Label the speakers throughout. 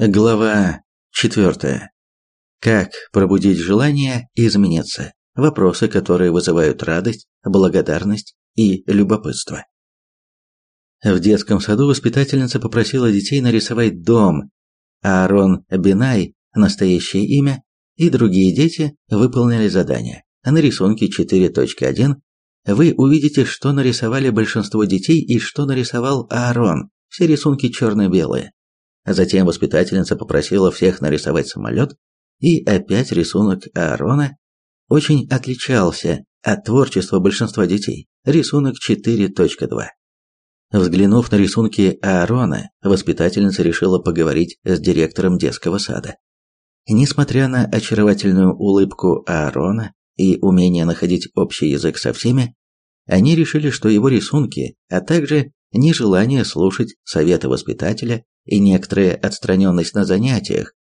Speaker 1: Глава 4. Как пробудить желание измениться? Вопросы, которые вызывают радость, благодарность и любопытство. В детском саду воспитательница попросила детей нарисовать дом. Аарон Бинай, настоящее имя, и другие дети выполнили задание. На рисунке 4.1 вы увидите, что нарисовали большинство детей и что нарисовал Аарон. Все рисунки черно-белые. Затем воспитательница попросила всех нарисовать самолет, и опять рисунок Аарона очень отличался от творчества большинства детей. Рисунок 4.2. Взглянув на рисунки Аарона, воспитательница решила поговорить с директором детского сада. Несмотря на очаровательную улыбку Аарона и умение находить общий язык со всеми, они решили, что его рисунки, а также нежелание слушать советы воспитателя и некоторая отстраненность на занятиях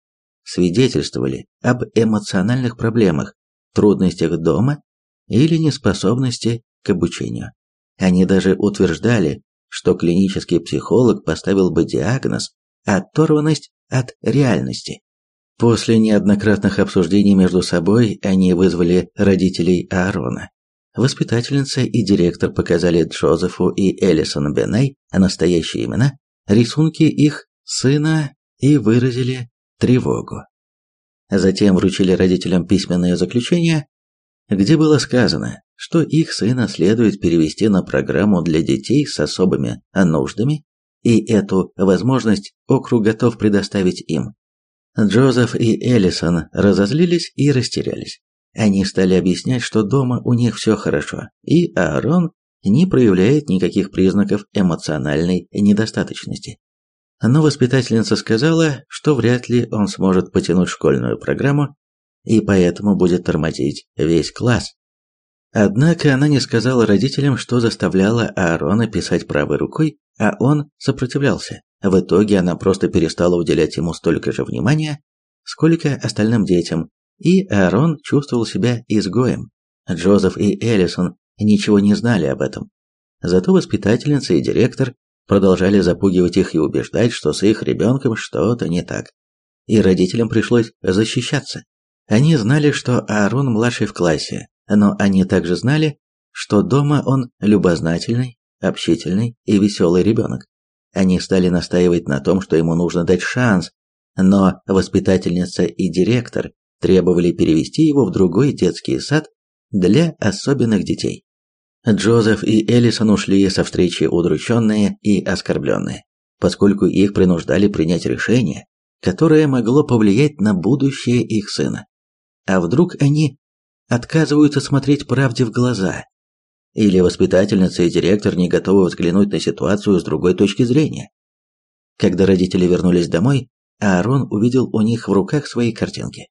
Speaker 1: свидетельствовали об эмоциональных проблемах, трудностях дома или неспособности к обучению. Они даже утверждали, что клинический психолог поставил бы диагноз «оторванность от реальности». После неоднократных обсуждений между собой они вызвали родителей Аарона. Воспитательница и директор показали Джозефу и Элисон Беней настоящие имена, рисунки их сына и выразили тревогу. Затем вручили родителям письменное заключение, где было сказано, что их сына следует перевести на программу для детей с особыми нуждами, и эту возможность округ готов предоставить им. Джозеф и Эллисон разозлились и растерялись. Они стали объяснять, что дома у них все хорошо, и Аарон не проявляет никаких признаков эмоциональной недостаточности. Но воспитательница сказала, что вряд ли он сможет потянуть школьную программу, и поэтому будет тормозить весь класс. Однако она не сказала родителям, что заставляла Аарона писать правой рукой, а он сопротивлялся. В итоге она просто перестала уделять ему столько же внимания, сколько остальным детям, и Аарон чувствовал себя изгоем. Джозеф и Эллисон ничего не знали об этом. Зато воспитательница и директор продолжали запугивать их и убеждать, что с их ребенком что-то не так. И родителям пришлось защищаться. Они знали, что Аарон младший в классе, но они также знали, что дома он любознательный, общительный и веселый ребенок. Они стали настаивать на том, что ему нужно дать шанс, но воспитательница и директор требовали перевести его в другой детский сад для особенных детей. Джозеф и Эллисон ушли со встречи удрученные и оскорбленные, поскольку их принуждали принять решение, которое могло повлиять на будущее их сына. А вдруг они отказываются смотреть правде в глаза? Или воспитательница и директор не готовы взглянуть на ситуацию с другой точки зрения? Когда родители вернулись домой, Аарон увидел у них в руках свои картинки.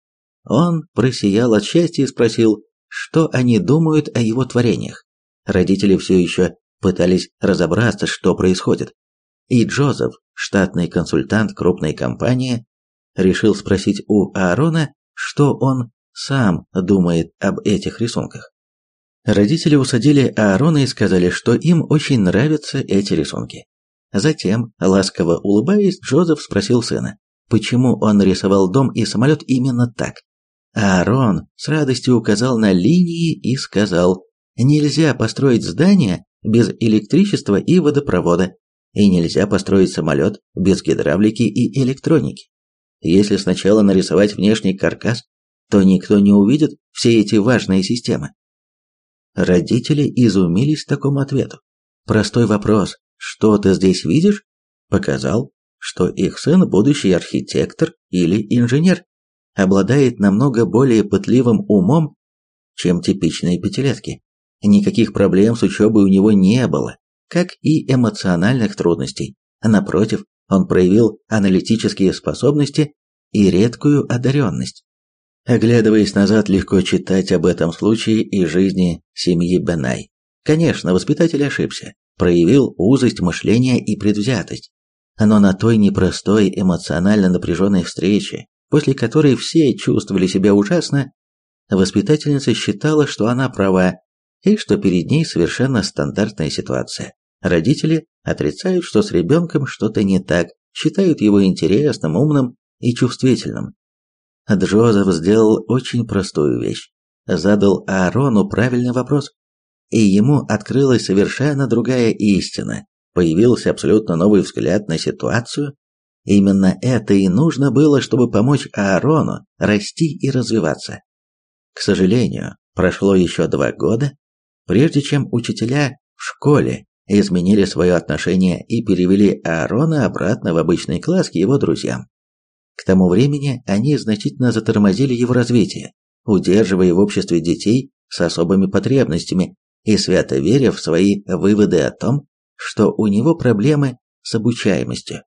Speaker 1: Он просиял от счастья и спросил, что они думают о его творениях. Родители все еще пытались разобраться, что происходит. И Джозеф, штатный консультант крупной компании, решил спросить у Аарона, что он сам думает об этих рисунках. Родители усадили Аарона и сказали, что им очень нравятся эти рисунки. Затем, ласково улыбаясь, Джозеф спросил сына, почему он нарисовал дом и самолет именно так. Аарон с радостью указал на линии и сказал, Нельзя построить здание без электричества и водопровода, и нельзя построить самолет без гидравлики и электроники. Если сначала нарисовать внешний каркас, то никто не увидит все эти важные системы. Родители изумились такому ответу. Простой вопрос «Что ты здесь видишь?» показал, что их сын будущий архитектор или инженер, обладает намного более пытливым умом, чем типичные пятилетки. Никаких проблем с учебой у него не было, как и эмоциональных трудностей. Напротив, он проявил аналитические способности и редкую одаренность. Оглядываясь назад, легко читать об этом случае и жизни семьи Бенай. Конечно, воспитатель ошибся, проявил узость мышления и предвзятость. Но на той непростой эмоционально напряженной встрече, после которой все чувствовали себя ужасно, воспитательница считала, что она права и что перед ней совершенно стандартная ситуация. Родители отрицают, что с ребенком что-то не так, считают его интересным, умным и чувствительным. Джозеф сделал очень простую вещь. Задал Аарону правильный вопрос, и ему открылась совершенно другая истина. Появился абсолютно новый взгляд на ситуацию. Именно это и нужно было, чтобы помочь Аарону расти и развиваться. К сожалению, прошло еще два года, прежде чем учителя в школе изменили свое отношение и перевели Аарона обратно в обычный класс к его друзьям. К тому времени они значительно затормозили его развитие, удерживая в обществе детей с особыми потребностями и свято веря в свои выводы о том, что у него проблемы с обучаемостью.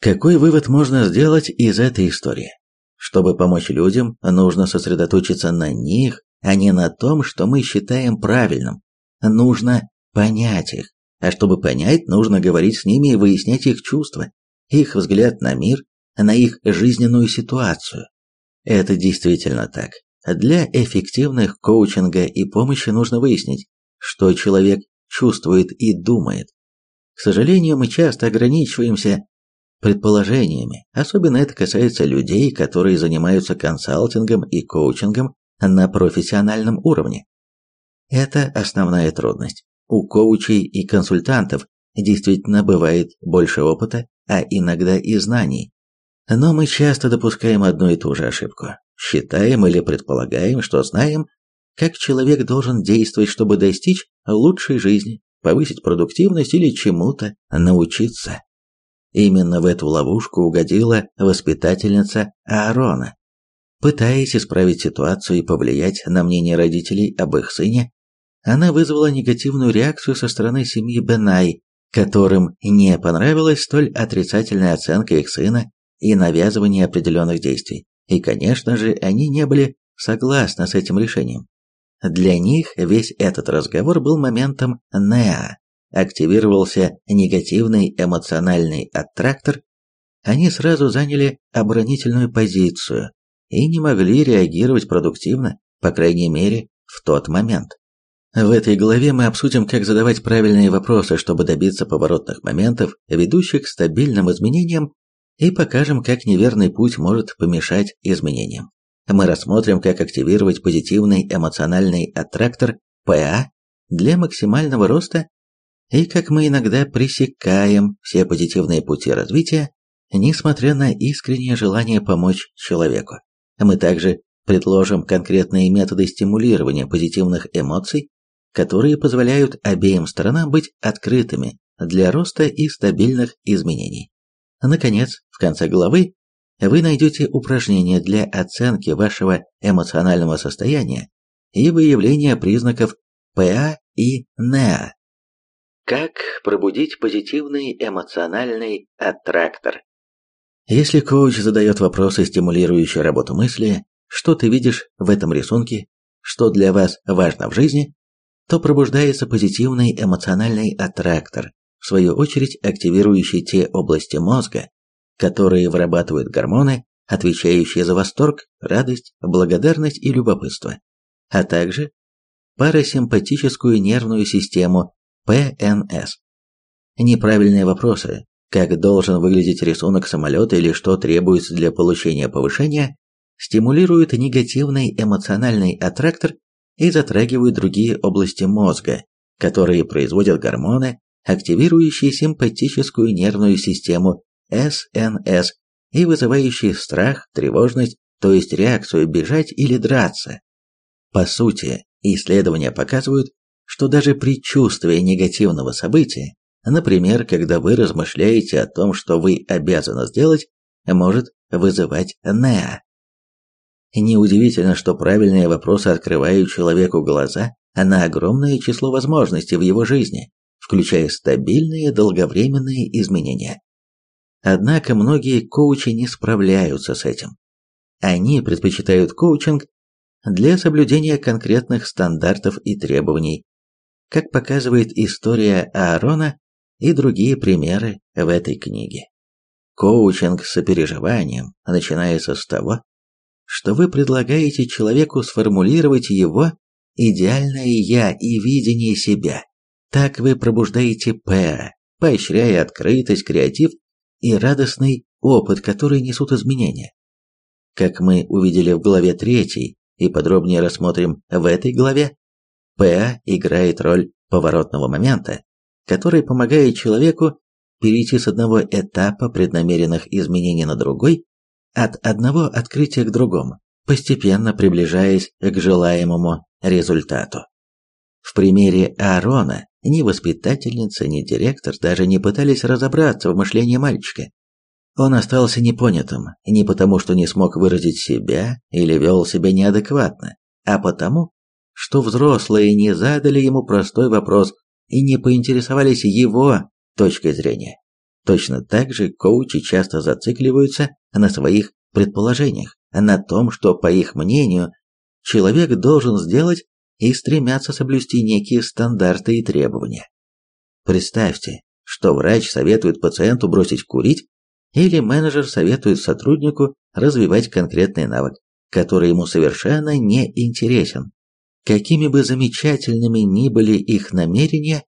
Speaker 1: Какой вывод можно сделать из этой истории? Чтобы помочь людям, нужно сосредоточиться на них, а не на том, что мы считаем правильным. Нужно понять их. А чтобы понять, нужно говорить с ними и выяснять их чувства, их взгляд на мир, на их жизненную ситуацию. Это действительно так. Для эффективных коучинга и помощи нужно выяснить, что человек чувствует и думает. К сожалению, мы часто ограничиваемся предположениями, особенно это касается людей, которые занимаются консалтингом и коучингом на профессиональном уровне. Это основная трудность. У коучей и консультантов действительно бывает больше опыта, а иногда и знаний. Но мы часто допускаем одну и ту же ошибку. Считаем или предполагаем, что знаем, как человек должен действовать, чтобы достичь лучшей жизни, повысить продуктивность или чему-то научиться. Именно в эту ловушку угодила воспитательница Аарона. Пытаясь исправить ситуацию и повлиять на мнение родителей об их сыне, она вызвала негативную реакцию со стороны семьи Бенай, которым не понравилась столь отрицательная оценка их сына и навязывание определенных действий. И, конечно же, они не были согласны с этим решением. Для них весь этот разговор был моментом Неа. Активировался негативный эмоциональный аттрактор, они сразу заняли оборонительную позицию и не могли реагировать продуктивно, по крайней мере, в тот момент. В этой главе мы обсудим, как задавать правильные вопросы, чтобы добиться поворотных моментов, ведущих к стабильным изменениям, и покажем, как неверный путь может помешать изменениям. Мы рассмотрим, как активировать позитивный эмоциональный аттрактор ПА для максимального роста и как мы иногда пресекаем все позитивные пути развития, несмотря на искреннее желание помочь человеку. Мы также предложим конкретные методы стимулирования позитивных эмоций которые позволяют обеим сторонам быть открытыми для роста и стабильных изменений. Наконец, в конце главы вы найдете упражнения для оценки вашего эмоционального состояния и выявления признаков ПА и НЕА. Как пробудить позитивный эмоциональный аттрактор? Если коуч задает вопросы, стимулирующие работу мысли, что ты видишь в этом рисунке, что для вас важно в жизни, то пробуждается позитивный эмоциональный аттрактор, в свою очередь активирующий те области мозга, которые вырабатывают гормоны, отвечающие за восторг, радость, благодарность и любопытство, а также парасимпатическую нервную систему ПНС. Неправильные вопросы, как должен выглядеть рисунок самолета или что требуется для получения повышения, стимулируют негативный эмоциональный аттрактор и затрагивают другие области мозга, которые производят гормоны, активирующие симпатическую нервную систему СНС и вызывающие страх, тревожность, то есть реакцию бежать или драться. По сути, исследования показывают, что даже предчувствие негативного события, например, когда вы размышляете о том, что вы обязаны сделать, может вызывать НЕА. Неудивительно, что правильные вопросы открывают человеку глаза на огромное число возможностей в его жизни, включая стабильные долговременные изменения. Однако многие коучи не справляются с этим. Они предпочитают коучинг для соблюдения конкретных стандартов и требований, как показывает история Аарона и другие примеры в этой книге. Коучинг с сопереживанием начинается с того, что вы предлагаете человеку сформулировать его идеальное «я» и видение себя. Так вы пробуждаете П, поощряя открытость, креатив и радостный опыт, который несут изменения. Как мы увидели в главе 3 и подробнее рассмотрим в этой главе, ПА играет роль поворотного момента, который помогает человеку перейти с одного этапа преднамеренных изменений на другой, от одного открытия к другому, постепенно приближаясь к желаемому результату. В примере Аарона ни воспитательница, ни директор даже не пытались разобраться в мышлении мальчика. Он остался непонятым не потому, что не смог выразить себя или вел себя неадекватно, а потому, что взрослые не задали ему простой вопрос и не поинтересовались его точкой зрения. Точно так же коучи часто зацикливаются на своих предположениях, на том, что, по их мнению, человек должен сделать и стремятся соблюсти некие стандарты и требования. Представьте, что врач советует пациенту бросить курить, или менеджер советует сотруднику развивать конкретный навык, который ему совершенно не интересен. Какими бы замечательными ни были их намерения,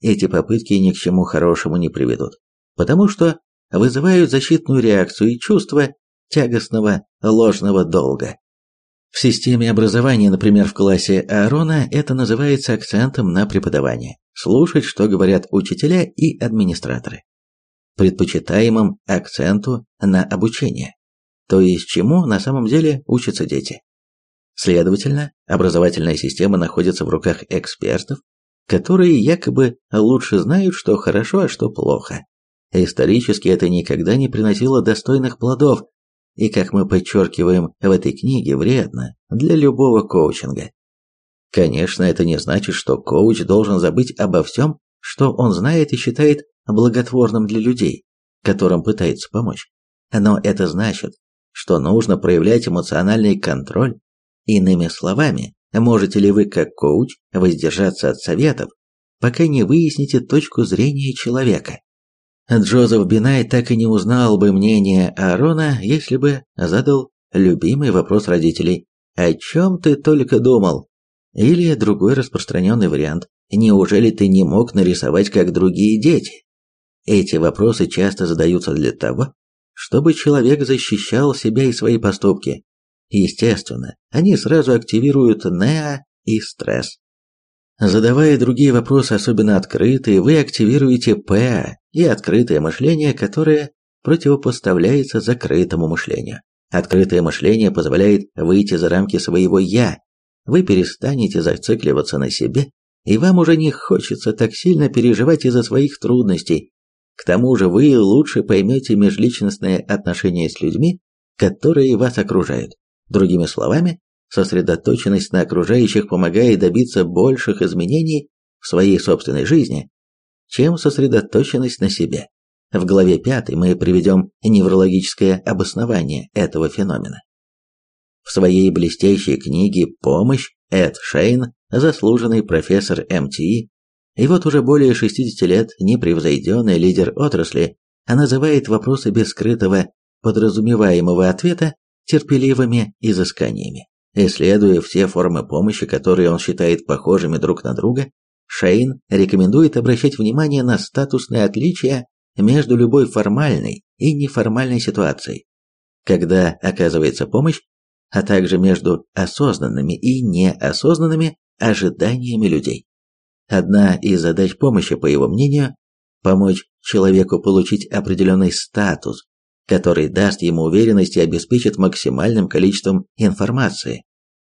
Speaker 1: эти попытки ни к чему хорошему не приведут, потому что вызывают защитную реакцию и чувство тягостного ложного долга. В системе образования, например, в классе Аарона, это называется акцентом на преподавание. Слушать, что говорят учителя и администраторы. Предпочитаемым акценту на обучение. То есть чему на самом деле учатся дети. Следовательно, образовательная система находится в руках экспертов, которые якобы лучше знают, что хорошо, а что плохо. Исторически это никогда не приносило достойных плодов, и, как мы подчеркиваем в этой книге, вредно для любого коучинга. Конечно, это не значит, что коуч должен забыть обо всем, что он знает и считает благотворным для людей, которым пытается помочь. Но это значит, что нужно проявлять эмоциональный контроль. Иными словами, можете ли вы как коуч воздержаться от советов, пока не выясните точку зрения человека. Джозеф Бинай так и не узнал бы мнение Аарона, если бы задал любимый вопрос родителей «О чем ты только думал?» Или другой распространенный вариант «Неужели ты не мог нарисовать, как другие дети?» Эти вопросы часто задаются для того, чтобы человек защищал себя и свои поступки. Естественно, они сразу активируют неа и стресс. Задавая другие вопросы особенно открытые, вы активируете ПА и открытое мышление, которое противопоставляется закрытому мышлению. Открытое мышление позволяет выйти за рамки своего «я». Вы перестанете зацикливаться на себе, и вам уже не хочется так сильно переживать из-за своих трудностей. К тому же вы лучше поймете межличностные отношения с людьми, которые вас окружают. Другими словами, Сосредоточенность на окружающих помогает добиться больших изменений в своей собственной жизни, чем сосредоточенность на себе. В главе 5 мы приведем неврологическое обоснование этого феномена. В своей блестящей книге «Помощь» Эд Шейн, заслуженный профессор МТИ, и вот уже более 60 лет непревзойденный лидер отрасли, называет вопросы без скрытого подразумеваемого ответа терпеливыми изысканиями. Исследуя все формы помощи, которые он считает похожими друг на друга, Шейн рекомендует обращать внимание на статусные отличия между любой формальной и неформальной ситуацией, когда оказывается помощь, а также между осознанными и неосознанными ожиданиями людей. Одна из задач помощи, по его мнению, помочь человеку получить определенный статус, который даст ему уверенность и обеспечит максимальным количеством информации.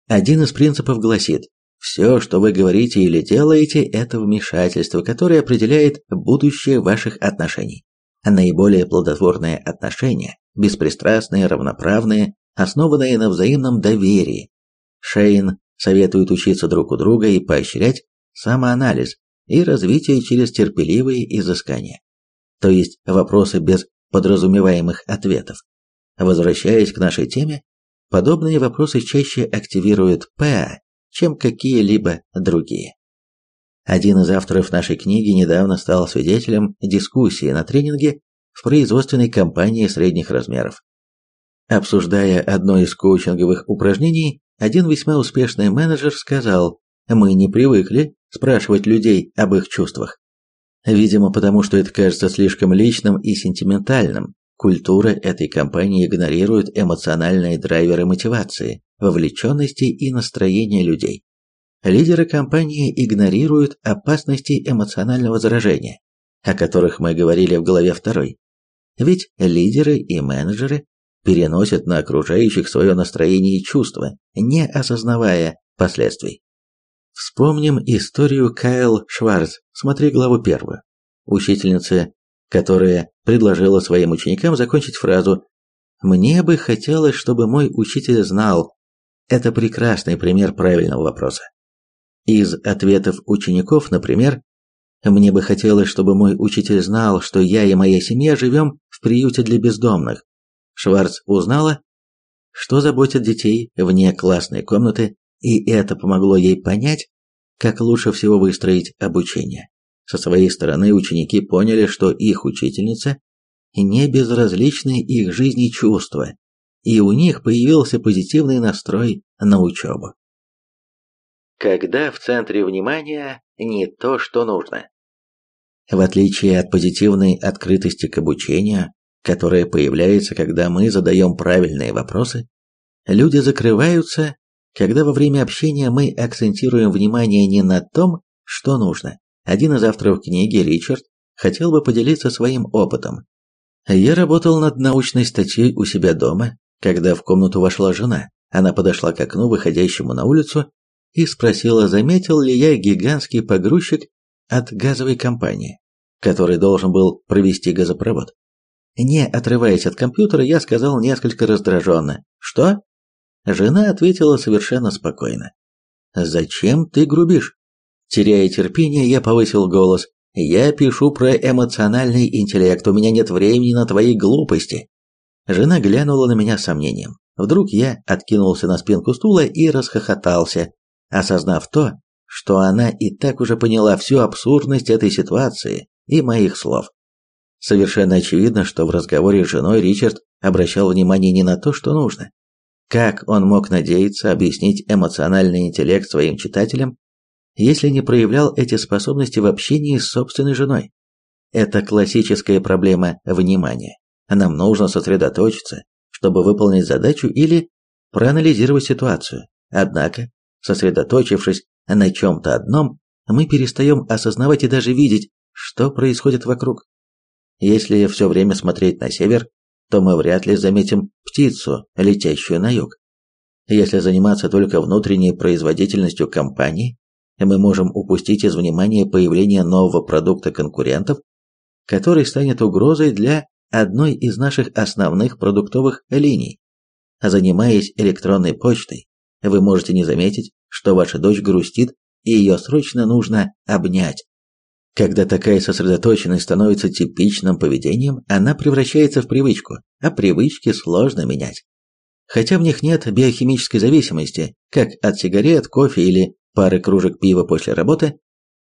Speaker 1: Один из принципов гласит, все, что вы говорите или делаете, это вмешательство, которое определяет будущее ваших отношений. Наиболее плодотворные отношения, беспристрастные, равноправные, основанные на взаимном доверии. Шейн советует учиться друг у друга и поощрять самоанализ и развитие через терпеливые изыскания. То есть вопросы без подразумеваемых ответов. Возвращаясь к нашей теме, подобные вопросы чаще активируют ПА, чем какие-либо другие. Один из авторов нашей книги недавно стал свидетелем дискуссии на тренинге в производственной компании средних размеров. Обсуждая одно из коучинговых упражнений, один весьма успешный менеджер сказал, «Мы не привыкли спрашивать людей об их чувствах. Видимо, потому что это кажется слишком личным и сентиментальным, Культура этой компании игнорирует эмоциональные драйверы мотивации, вовлеченности и настроения людей. Лидеры компании игнорируют опасности эмоционального заражения, о которых мы говорили в главе 2. Ведь лидеры и менеджеры переносят на окружающих свое настроение и чувства, не осознавая последствий. Вспомним историю Кайл Шварц, смотри главу первую. Учительница, которая предложила своим ученикам закончить фразу «Мне бы хотелось, чтобы мой учитель знал». Это прекрасный пример правильного вопроса. Из ответов учеников, например, «Мне бы хотелось, чтобы мой учитель знал, что я и моя семья живем в приюте для бездомных». Шварц узнала, что заботит детей вне классной комнаты, и это помогло ей понять, как лучше всего выстроить обучение. Со своей стороны ученики поняли, что их учительница не безразличны их жизни чувства, и у них появился позитивный настрой на учебу. Когда в центре внимания не то, что нужно. В отличие от позитивной открытости к обучению, которая появляется, когда мы задаем правильные вопросы, люди закрываются, когда во время общения мы акцентируем внимание не на том, что нужно, один из авторов книги, Ричард, хотел бы поделиться своим опытом. Я работал над научной статьей у себя дома, когда в комнату вошла жена. Она подошла к окну, выходящему на улицу, и спросила, заметил ли я гигантский погрузчик от газовой компании, который должен был провести газопровод. Не отрываясь от компьютера, я сказал несколько раздраженно. «Что?» Жена ответила совершенно спокойно. «Зачем ты грубишь? Теряя терпение, я повысил голос. «Я пишу про эмоциональный интеллект, у меня нет времени на твои глупости». Жена глянула на меня с сомнением. Вдруг я откинулся на спинку стула и расхохотался, осознав то, что она и так уже поняла всю абсурдность этой ситуации и моих слов. Совершенно очевидно, что в разговоре с женой Ричард обращал внимание не на то, что нужно. Как он мог надеяться объяснить эмоциональный интеллект своим читателям, если не проявлял эти способности в общении с собственной женой. Это классическая проблема внимания. Нам нужно сосредоточиться, чтобы выполнить задачу или проанализировать ситуацию. Однако, сосредоточившись на чем-то одном, мы перестаем осознавать и даже видеть, что происходит вокруг. Если все время смотреть на север, то мы вряд ли заметим птицу, летящую на юг. Если заниматься только внутренней производительностью компании, мы можем упустить из внимания появление нового продукта конкурентов, который станет угрозой для одной из наших основных продуктовых линий. Занимаясь электронной почтой, вы можете не заметить, что ваша дочь грустит, и ее срочно нужно обнять. Когда такая сосредоточенность становится типичным поведением, она превращается в привычку, а привычки сложно менять. Хотя в них нет биохимической зависимости, как от сигарет, кофе или пары кружек пива после работы,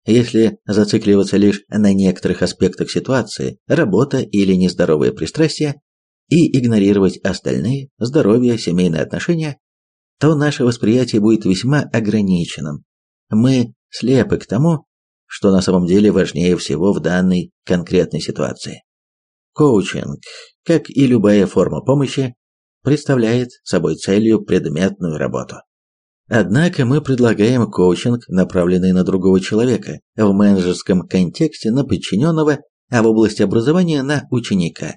Speaker 1: если зацикливаться лишь на некоторых аспектах ситуации, работа или нездоровые пристрастия, и игнорировать остальные, здоровье, семейные отношения, то наше восприятие будет весьма ограниченным. Мы слепы к тому, что на самом деле важнее всего в данной конкретной ситуации. Коучинг, как и любая форма помощи, представляет собой целью предметную работу. Однако мы предлагаем коучинг, направленный на другого человека, в менеджерском контексте на подчиненного, а в области образования на ученика,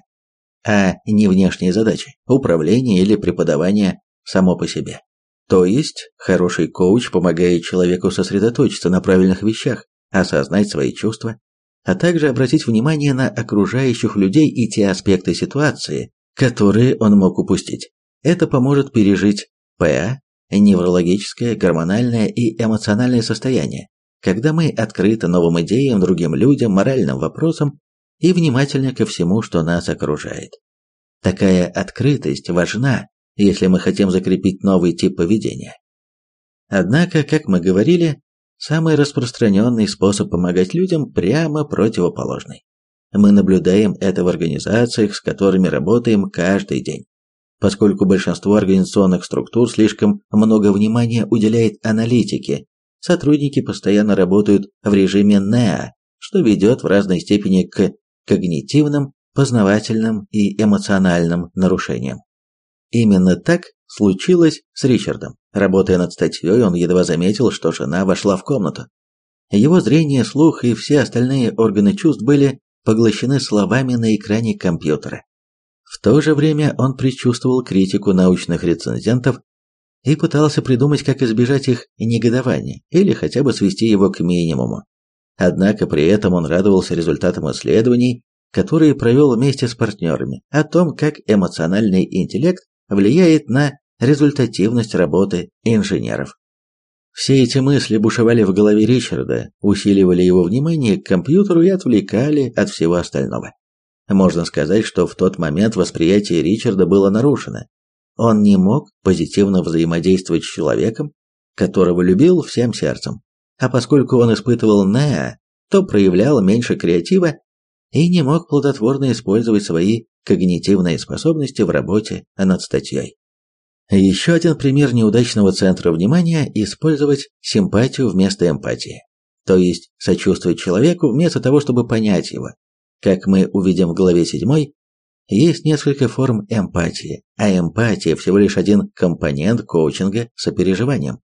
Speaker 1: а не внешние задачи, управление или преподавание само по себе. То есть, хороший коуч помогает человеку сосредоточиться на правильных вещах, осознать свои чувства, а также обратить внимание на окружающих людей и те аспекты ситуации, которые он мог упустить. Это поможет пережить ПА неврологическое, гормональное и эмоциональное состояние, когда мы открыты новым идеям, другим людям, моральным вопросам и внимательны ко всему, что нас окружает. Такая открытость важна, если мы хотим закрепить новый тип поведения. Однако, как мы говорили, самый распространенный способ помогать людям прямо противоположный. Мы наблюдаем это в организациях, с которыми работаем каждый день поскольку большинство организационных структур слишком много внимания уделяет аналитике. Сотрудники постоянно работают в режиме НЕА, что ведет в разной степени к когнитивным, познавательным и эмоциональным нарушениям. Именно так случилось с Ричардом. Работая над статьей, он едва заметил, что жена вошла в комнату. Его зрение, слух и все остальные органы чувств были поглощены словами на экране компьютера. В то же время он предчувствовал критику научных рецензентов и пытался придумать, как избежать их негодования или хотя бы свести его к минимуму. Однако при этом он радовался результатам исследований, которые провел вместе с партнерами, о том, как эмоциональный интеллект влияет на результативность работы инженеров. Все эти мысли бушевали в голове Ричарда, усиливали его внимание к компьютеру и отвлекали от всего остального. Можно сказать, что в тот момент восприятие Ричарда было нарушено. Он не мог позитивно взаимодействовать с человеком, которого любил всем сердцем. А поскольку он испытывал Неа, то проявлял меньше креатива и не мог плодотворно использовать свои когнитивные способности в работе над статьей. Еще один пример неудачного центра внимания – использовать симпатию вместо эмпатии. То есть сочувствовать человеку вместо того, чтобы понять его. Как мы увидим в главе 7, есть несколько форм эмпатии, а эмпатия всего лишь один компонент коучинга сопереживанием.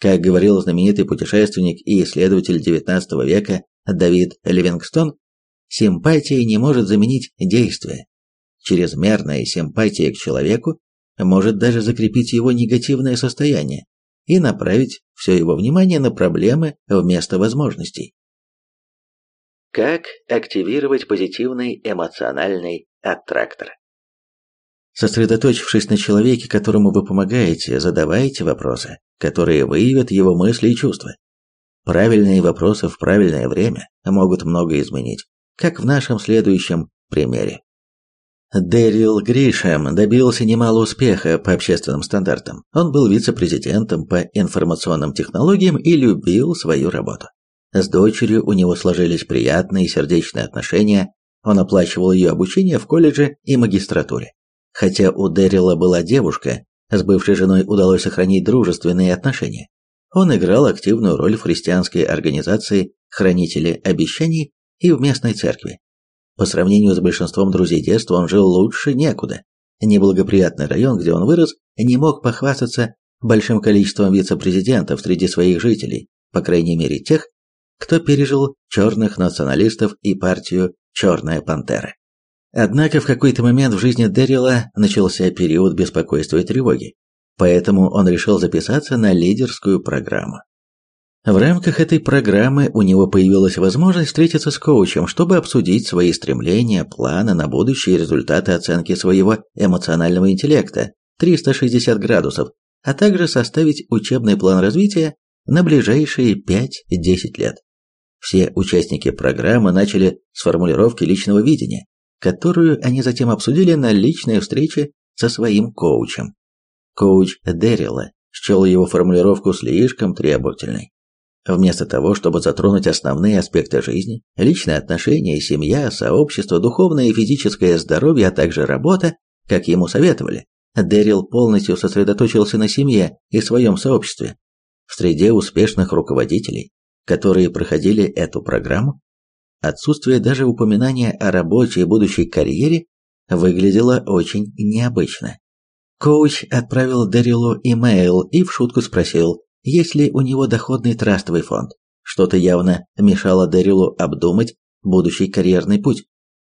Speaker 1: Как говорил знаменитый путешественник и исследователь XIX века Давид Ливингстон, симпатия не может заменить действие. Чрезмерная симпатия к человеку может даже закрепить его негативное состояние и направить все его внимание на проблемы вместо возможностей. Как активировать позитивный эмоциональный аттрактор? Сосредоточившись на человеке, которому вы помогаете, задавайте вопросы, которые выявят его мысли и чувства. Правильные вопросы в правильное время могут много изменить, как в нашем следующем примере. Дэрил Гришем добился немало успеха по общественным стандартам. Он был вице-президентом по информационным технологиям и любил свою работу. С дочерью у него сложились приятные сердечные отношения, он оплачивал ее обучение в колледже и магистратуре. Хотя у Дэрила была девушка, с бывшей женой удалось сохранить дружественные отношения. Он играл активную роль в христианской организации «Хранители обещаний» и в местной церкви. По сравнению с большинством друзей детства он жил лучше некуда. Неблагоприятный район, где он вырос, не мог похвастаться большим количеством вице-президентов среди своих жителей, по крайней мере тех, кто пережил черных националистов и партию «Черная пантера». Однако в какой-то момент в жизни Дэрила начался период беспокойства и тревоги, поэтому он решил записаться на лидерскую программу. В рамках этой программы у него появилась возможность встретиться с коучем, чтобы обсудить свои стремления, планы на будущее и результаты оценки своего эмоционального интеллекта 360 градусов, а также составить учебный план развития на ближайшие 5-10 лет. Все участники программы начали с формулировки личного видения, которую они затем обсудили на личной встрече со своим коучем. Коуч Дэрила счел его формулировку слишком требовательной. Вместо того, чтобы затронуть основные аспекты жизни, личные отношения, семья, сообщество, духовное и физическое здоровье, а также работа, как ему советовали, Дэрил полностью сосредоточился на семье и своем сообществе. В среде успешных руководителей, которые проходили эту программу, отсутствие даже упоминания о работе и будущей карьере выглядело очень необычно. Коуч отправил Дэрилу имейл и в шутку спросил, есть ли у него доходный трастовый фонд. Что-то явно мешало Дэрилу обдумать будущий карьерный путь.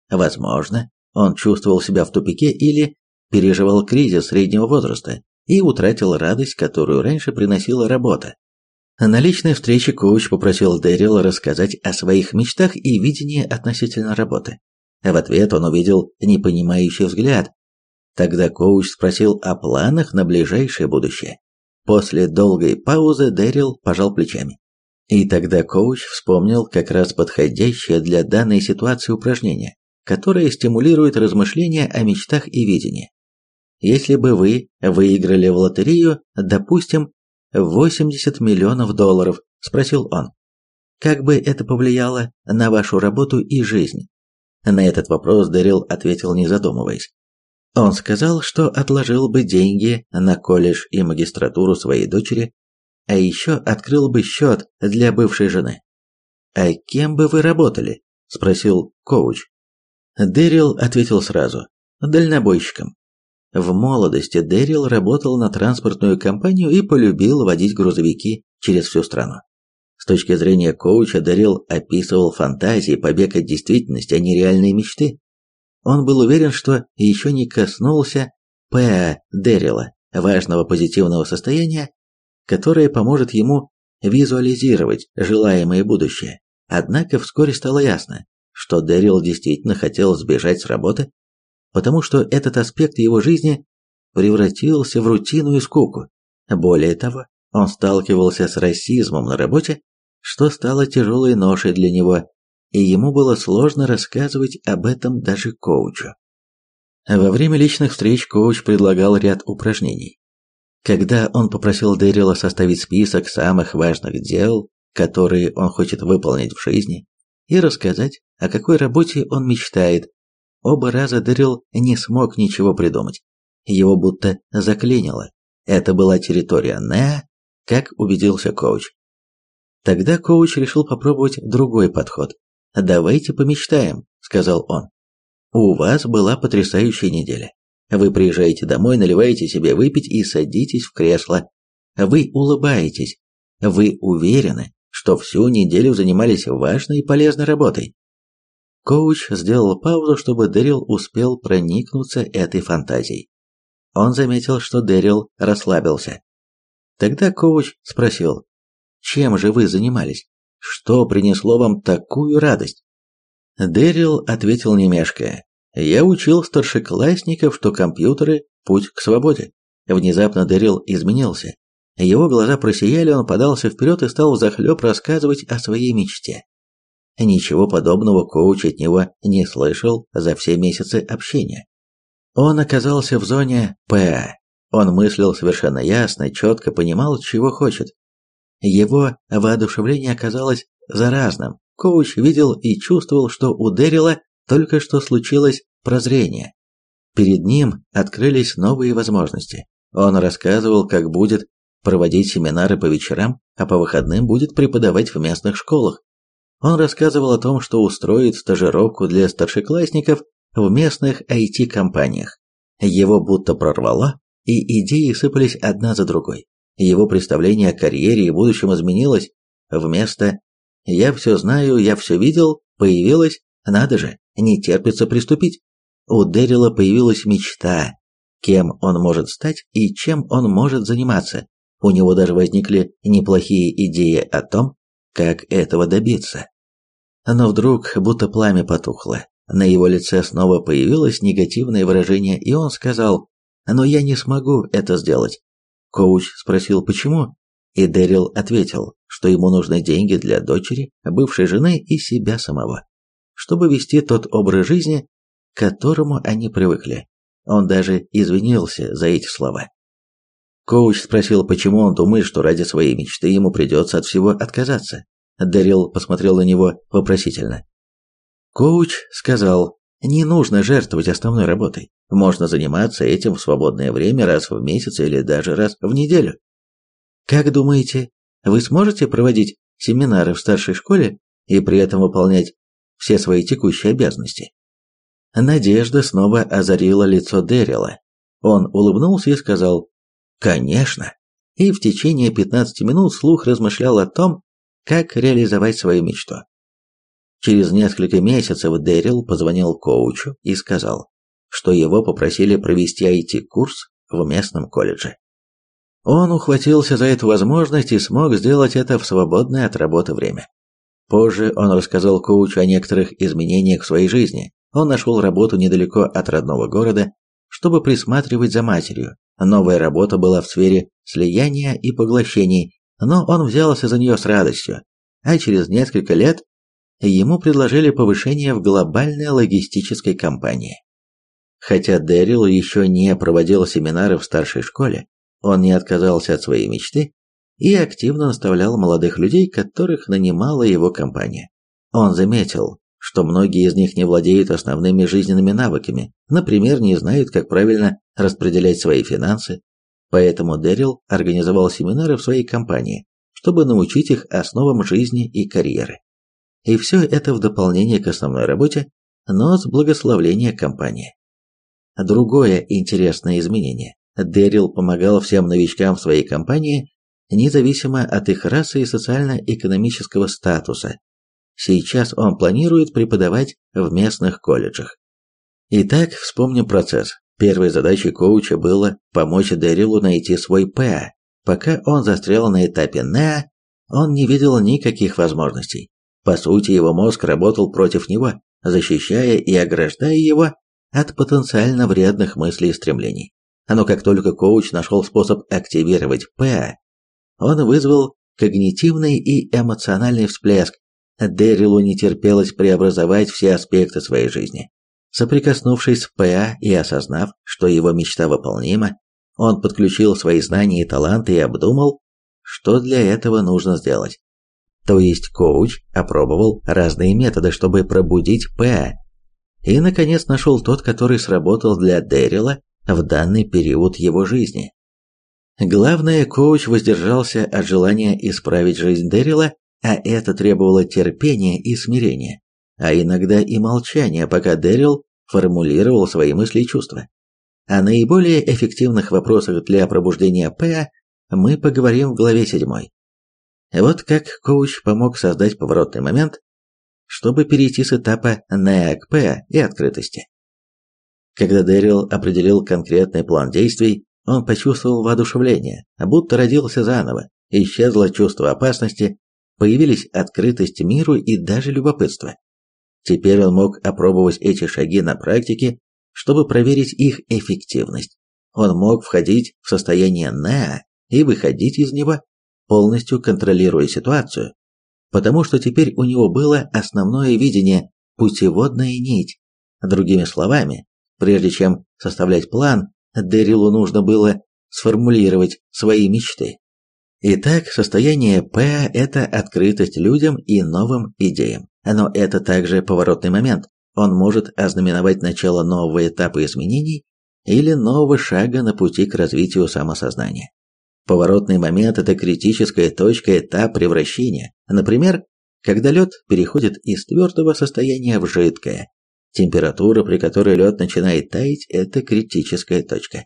Speaker 1: Возможно, он чувствовал себя в тупике или переживал кризис среднего возраста и утратил радость, которую раньше приносила работа. На личной встрече коуч попросил Дэрила рассказать о своих мечтах и видении относительно работы. В ответ он увидел непонимающий взгляд. Тогда коуч спросил о планах на ближайшее будущее. После долгой паузы Дэрил пожал плечами. И тогда коуч вспомнил как раз подходящее для данной ситуации упражнение, которое стимулирует размышления о мечтах и видении. Если бы вы выиграли в лотерею, допустим, 80 миллионов долларов, спросил он, как бы это повлияло на вашу работу и жизнь? На этот вопрос Дэрил ответил не задумываясь. Он сказал, что отложил бы деньги на колледж и магистратуру своей дочери, а еще открыл бы счет для бывшей жены. «А кем бы вы работали?» – спросил коуч. Дэрил ответил сразу. Дальнобойщиком. В молодости Дэрил работал на транспортную компанию и полюбил водить грузовики через всю страну. С точки зрения коуча Дэрил описывал фантазии, побег от действительности, а не реальные мечты. Он был уверен, что еще не коснулся П. Дэрила, важного позитивного состояния, которое поможет ему визуализировать желаемое будущее. Однако вскоре стало ясно, что Дэрил действительно хотел сбежать с работы, потому что этот аспект его жизни превратился в рутину и скуку. Более того, он сталкивался с расизмом на работе, что стало тяжелой ношей для него, и ему было сложно рассказывать об этом даже коучу. Во время личных встреч коуч предлагал ряд упражнений. Когда он попросил Дэрила составить список самых важных дел, которые он хочет выполнить в жизни, и рассказать, о какой работе он мечтает, оба раза Дэрил не смог ничего придумать. Его будто заклинило. Это была территория Неа, как убедился коуч. Тогда коуч решил попробовать другой подход. «Давайте помечтаем», — сказал он. «У вас была потрясающая неделя. Вы приезжаете домой, наливаете себе выпить и садитесь в кресло. Вы улыбаетесь. Вы уверены, что всю неделю занимались важной и полезной работой. Коуч сделал паузу, чтобы Дэрил успел проникнуться этой фантазией. Он заметил, что Дэрил расслабился. Тогда коуч спросил, чем же вы занимались? Что принесло вам такую радость? Дэрил ответил не. Я учил старшеклассников, что компьютеры – путь к свободе. Внезапно Дэрил изменился. Его глаза просияли, он подался вперед и стал захлеб рассказывать о своей мечте. Ничего подобного коуч от него не слышал за все месяцы общения. Он оказался в зоне ПА. Он мыслил совершенно ясно, четко понимал, чего хочет. Его воодушевление оказалось заразным. Коуч видел и чувствовал, что у Дэрила только что случилось прозрение. Перед ним открылись новые возможности. Он рассказывал, как будет проводить семинары по вечерам, а по выходным будет преподавать в местных школах. Он рассказывал о том, что устроит стажировку для старшеклассников в местных IT-компаниях. Его будто прорвало, и идеи сыпались одна за другой. Его представление о карьере и будущем изменилось. Вместо «я все знаю, я все видел» появилось «надо же, не терпится приступить». У Дэрила появилась мечта, кем он может стать и чем он может заниматься. У него даже возникли неплохие идеи о том, как этого добиться. Но вдруг будто пламя потухло. На его лице снова появилось негативное выражение, и он сказал, «Но я не смогу это сделать». Коуч спросил, почему, и Дэрил ответил, что ему нужны деньги для дочери, бывшей жены и себя самого, чтобы вести тот образ жизни, к которому они привыкли. Он даже извинился за эти слова. Коуч спросил, почему он думает, что ради своей мечты ему придется от всего отказаться. Дарил посмотрел на него вопросительно. Коуч сказал, не нужно жертвовать основной работой. Можно заниматься этим в свободное время раз в месяц или даже раз в неделю. Как думаете, вы сможете проводить семинары в старшей школе и при этом выполнять все свои текущие обязанности? Надежда снова озарила лицо Дэрила. Он улыбнулся и сказал Конечно. И в течение 15 минут слух размышлял о том, как реализовать свою мечту. Через несколько месяцев Дэрил позвонил коучу и сказал, что его попросили провести IT-курс в местном колледже. Он ухватился за эту возможность и смог сделать это в свободное от работы время. Позже он рассказал коучу о некоторых изменениях в своей жизни. Он нашел работу недалеко от родного города, чтобы присматривать за матерью, Новая работа была в сфере слияния и поглощений, но он взялся за нее с радостью, а через несколько лет ему предложили повышение в глобальной логистической компании. Хотя Дэрил еще не проводил семинары в старшей школе, он не отказался от своей мечты и активно наставлял молодых людей, которых нанимала его компания. Он заметил, что многие из них не владеют основными жизненными навыками, например, не знают, как правильно распределять свои финансы, поэтому Дэрил организовал семинары в своей компании, чтобы научить их основам жизни и карьеры. И все это в дополнение к основной работе, но с благословления компании. Другое интересное изменение. Дэрил помогал всем новичкам в своей компании, независимо от их расы и социально-экономического статуса. Сейчас он планирует преподавать в местных колледжах. Итак, вспомним процесс. Первой задачей коуча было помочь Дэрилу найти свой ПА. Пока он застрял на этапе НА, он не видел никаких возможностей. По сути, его мозг работал против него, защищая и ограждая его от потенциально вредных мыслей и стремлений. Но как только коуч нашел способ активировать ПА, он вызвал когнитивный и эмоциональный всплеск. Дэрилу не терпелось преобразовать все аспекты своей жизни. Соприкоснувшись с ПА и осознав, что его мечта выполнима, он подключил свои знания и таланты и обдумал, что для этого нужно сделать. То есть коуч опробовал разные методы, чтобы пробудить ПА. И, наконец, нашел тот, который сработал для Дэрила в данный период его жизни. Главное, коуч воздержался от желания исправить жизнь Дэрила, а это требовало терпения и смирения, а иногда и молчания, пока Дэрил формулировал свои мысли и чувства. О наиболее эффективных вопросах для пробуждения П мы поговорим в главе 7. Вот как коуч помог создать поворотный момент, чтобы перейти с этапа НЭА к П и открытости. Когда Дэрил определил конкретный план действий, он почувствовал воодушевление, будто родился заново, исчезло чувство опасности, появились открытость миру и даже любопытство. Теперь он мог опробовать эти шаги на практике, чтобы проверить их эффективность. Он мог входить в состояние НЭА и выходить из него, полностью контролируя ситуацию, потому что теперь у него было основное видение, путеводная нить. Другими словами, прежде чем составлять план, Дэрилу нужно было сформулировать свои мечты. Итак, состояние П – это открытость людям и новым идеям. Но это также поворотный момент. Он может ознаменовать начало нового этапа изменений или нового шага на пути к развитию самосознания. Поворотный момент – это критическая точка, этап превращения. Например, когда лед переходит из твердого состояния в жидкое. Температура, при которой лед начинает таять – это критическая точка.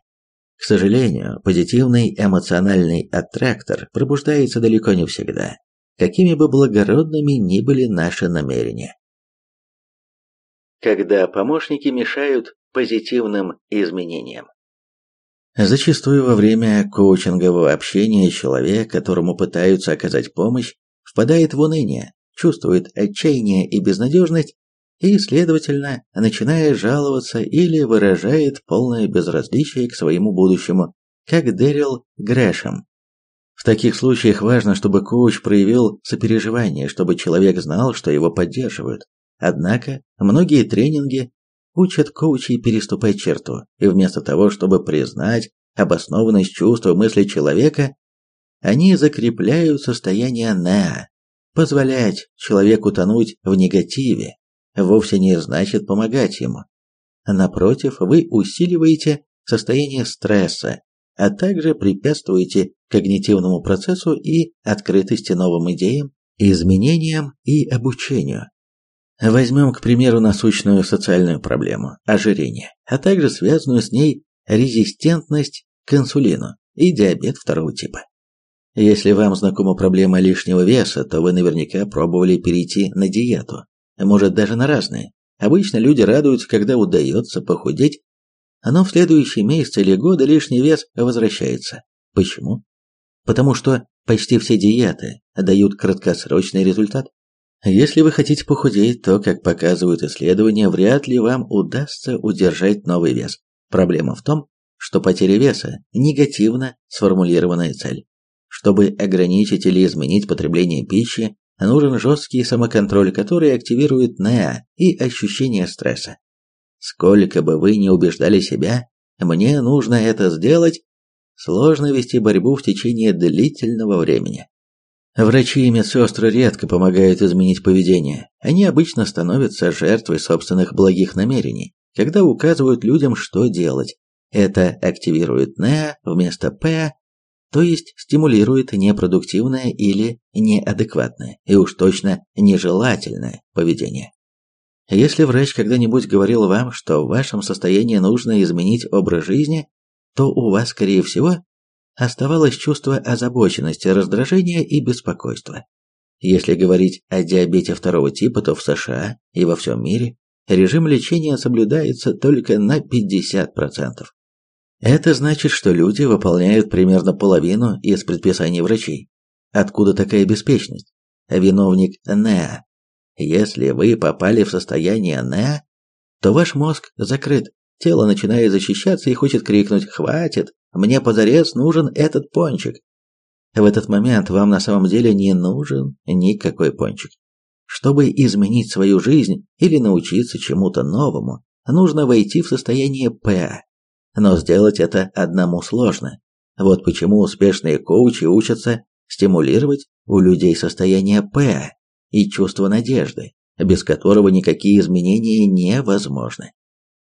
Speaker 1: К сожалению, позитивный эмоциональный аттрактор пробуждается далеко не всегда, какими бы благородными ни были наши намерения. Когда помощники мешают позитивным изменениям. Зачастую во время коучингового общения человек, которому пытаются оказать помощь, впадает в уныние, чувствует отчаяние и безнадежность, и, следовательно, начинает жаловаться или выражает полное безразличие к своему будущему, как Дэрил Грэшем. В таких случаях важно, чтобы коуч проявил сопереживание, чтобы человек знал, что его поддерживают. Однако, многие тренинги учат коучей переступать черту, и вместо того, чтобы признать обоснованность чувства мысли человека, они закрепляют состояние «на». Позволять человеку тонуть в негативе вовсе не значит помогать ему. Напротив, вы усиливаете состояние стресса, а также препятствуете когнитивному процессу и открытости новым идеям, изменениям и обучению. Возьмем, к примеру, насущную социальную проблему – ожирение, а также связанную с ней резистентность к инсулину и диабет второго типа. Если вам знакома проблема лишнего веса, то вы наверняка пробовали перейти на диету, может даже на разные. Обычно люди радуются, когда удается похудеть, но в следующий месяц или годы лишний вес возвращается. Почему? Потому что почти все диеты дают краткосрочный результат. Если вы хотите похудеть, то, как показывают исследования, вряд ли вам удастся удержать новый вес. Проблема в том, что потеря веса – негативно сформулированная цель. Чтобы ограничить или изменить потребление пищи, нужен жесткий самоконтроль, который активирует НЕА и ощущение стресса. Сколько бы вы ни убеждали себя, мне нужно это сделать, сложно вести борьбу в течение длительного времени. Врачи и медсестры редко помогают изменить поведение. Они обычно становятся жертвой собственных благих намерений, когда указывают людям, что делать. Это активирует НЕА вместо П, то есть стимулирует непродуктивное или неадекватное, и уж точно нежелательное поведение. Если врач когда-нибудь говорил вам, что в вашем состоянии нужно изменить образ жизни, то у вас, скорее всего, оставалось чувство озабоченности, раздражения и беспокойства. Если говорить о диабете второго типа, то в США и во всем мире режим лечения соблюдается только на 50%. Это значит, что люди выполняют примерно половину из предписаний врачей. Откуда такая беспечность? Виновник НЕА. Если вы попали в состояние НЕА, то ваш мозг закрыт, тело начинает защищаться и хочет крикнуть «Хватит! Мне позарез нужен этот пончик!» В этот момент вам на самом деле не нужен никакой пончик. Чтобы изменить свою жизнь или научиться чему-то новому, нужно войти в состояние ПА. Но сделать это одному сложно. Вот почему успешные коучи учатся стимулировать у людей состояние П и чувство надежды, без которого никакие изменения невозможны.